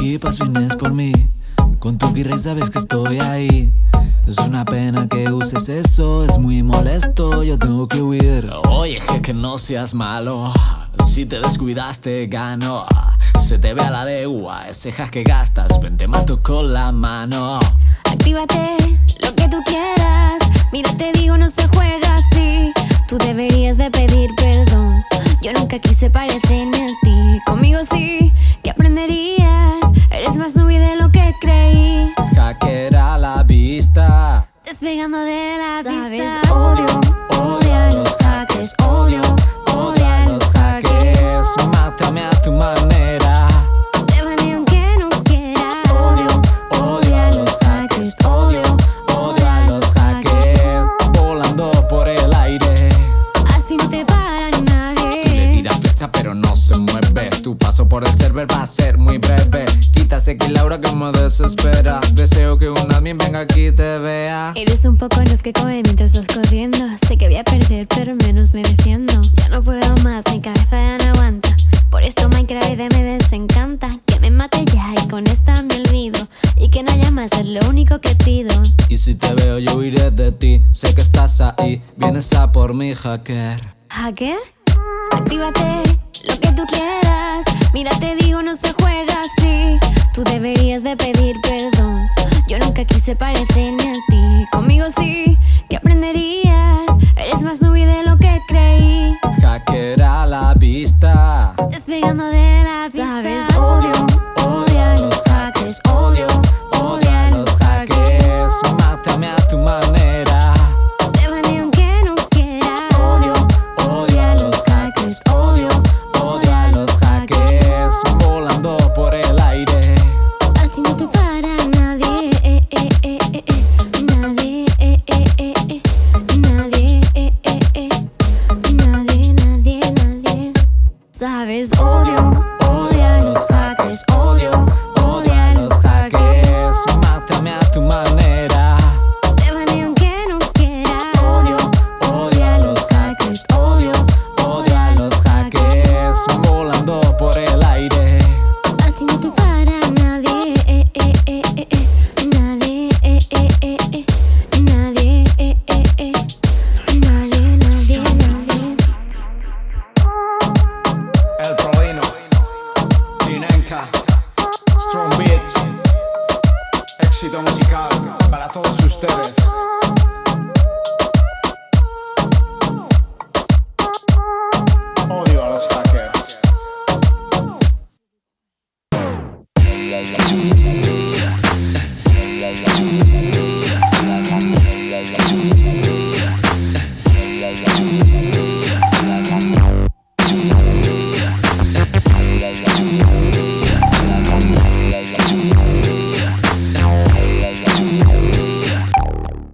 equipas vienes por mí. Con tu guirre sabes que estoy ahí. Es una pena que uses eso, es muy molesto, yo tengo que huir. Oye, que no seas malo. Si te descuidaste, gano. Se te ve a la legua, ese hack que gastas, ven te mato con la mano. Actívate lo que tú quieras. Mira, te digo, no se juega así. Tú deberías de pedir perdón. Yo nunca quise parecerme Despegando de la ¿Sabes? vista. Odio, odio a los hackers. Odio, odio a los hackers. Mátame a tu manera. Te baneo aunque no quieras. Odio, odio a los hackers. Odio, odio a los hackers. Volando por el aire. Así no te para Tú le nadie. tiras flecha pero no Tu paso por el server va a ser muy breve Quítase que Laura que me desespera Deseo que un admin venga aquí y te vea Eres un poco luz que come mientras estás corriendo. Sé que voy a perder, pero menos me defiendo. Ya no puedo más, mi cabeza ya no aguanta. Por esto Minecraft me desencanta. Que me mate ya y con esta me olvido. Y que no haya más es lo único que pido. Y si te veo yo huiré de ti Sé que estás ahí, vienes a por mi hacker ¿Hacker? Actívate lo que tú quieras. Tú deberías de pedir perdón. Yo nunca quise parecerme a ti. Conmigo sí, que aprenderías. Eres más nube de lo que creí. Hacker a la vista Despegando de los hackers, odio, Dinenka, Strong Beats, éxito musical para todos ustedes. Odio a los hackers.